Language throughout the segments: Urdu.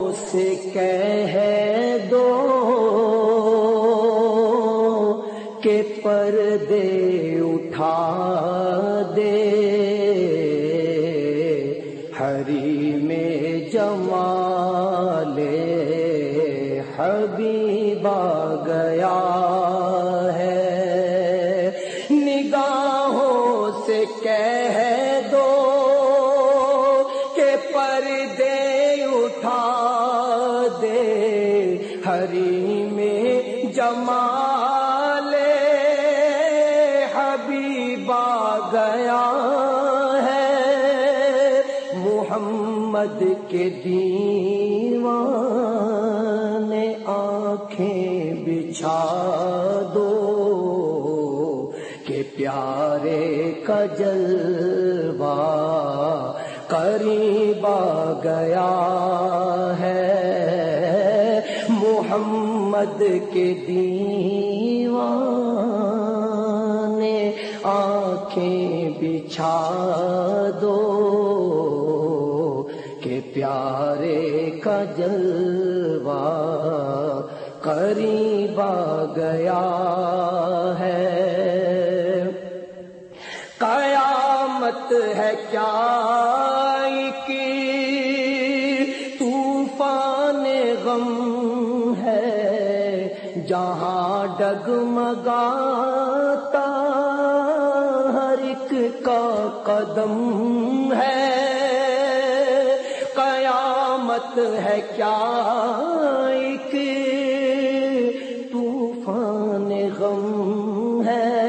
سے کہہ دو کہ پردے اٹھا دے، ہری میں جمال حبیب گیا ہے، نگاہوں سے کہہ ہری میں جمال حبیب آ گیا ہے۔ محمد کے دیوان آنکھیں بچھا دو۔ کہ پیارے کا جلوہ قریب آ گیا ہے۔ محمد کے دیوان آنکھیں بچھا دو کہ پیارے کا جلوہ قریب آ گیا ہے۔ قیامت ہے کیا کی؟ ڈگمگاتا ہر ایک کا قدم ہے۔ قیامت ہے کیا ایک طوفان غم ہے۔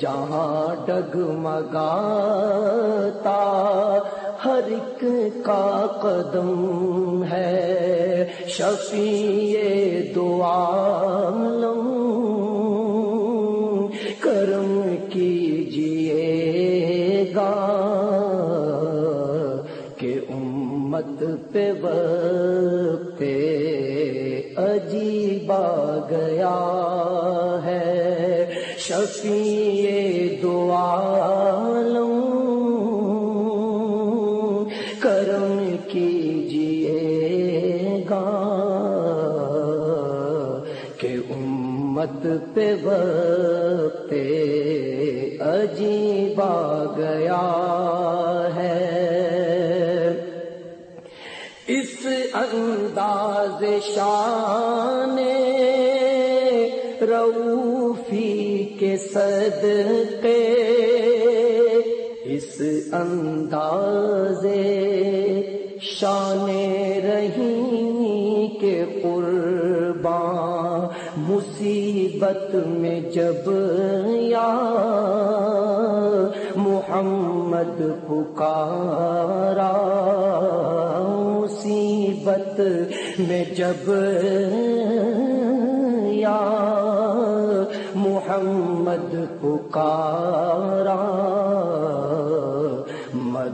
جہاں ڈگمگاتا ہر ایک کا قدم ہے۔ شفیع دعالم کرم کیجیے گا کہ امت پہ وقت عجیب آ گیا ہے۔ شفیع دعالم امت پہ وقت عجیب آ گیا ہے۔ اس انداز شان روفی کے صدقے، اس انداز شان رہی قربان مصیبت میں جب یا محمد پکارا مصیبت میں جب یا محمد پکارا۔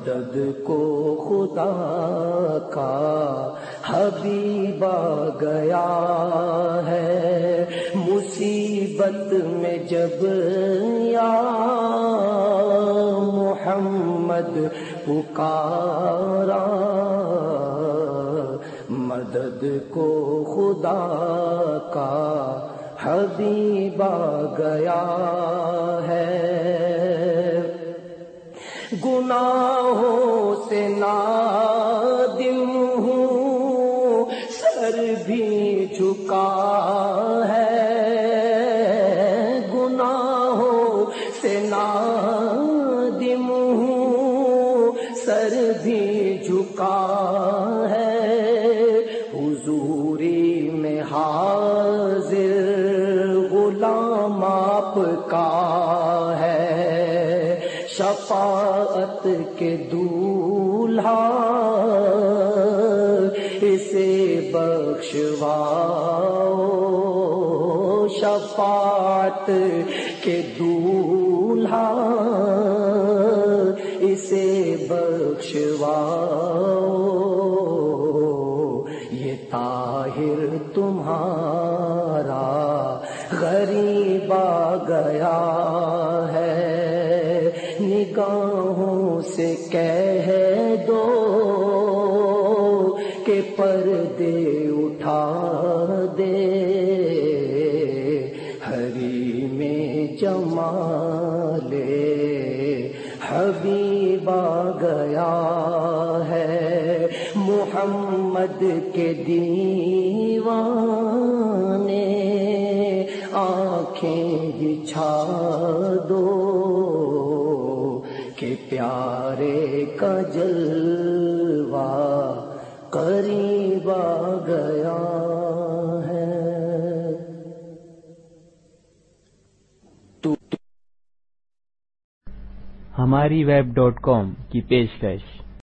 مدد کو خدا کا حبیب آ گیا ہے۔ مصیبت میں جب یا محمد پکارا، مدد کو خدا کا حبیب آ گیا ہے۔ گناہوں سے نادم ہوں۔ سر بھی جھکا ہے۔ گناہوں سے نادم ہوں۔ سر بھی جھکا ہے۔ حضوری میں حاضر کے دولہا اسے بخشواؤ، شفاعت کے دولہا اسے بخشواؤ۔ یہ طاہر تمہارا غریب آ گیا ہے، نگاہوں کہہ دو کہ پردے اٹھا دے۔ ہری میں جمالے حبیب آ گیا ہے محمد کے دیوانے۔ آنکھیں بچھا دو۔ کہ پیارے کا جلوہ قریب آ گیا ہے۔ ہماری ویب ڈاٹ کام کی پیج پیش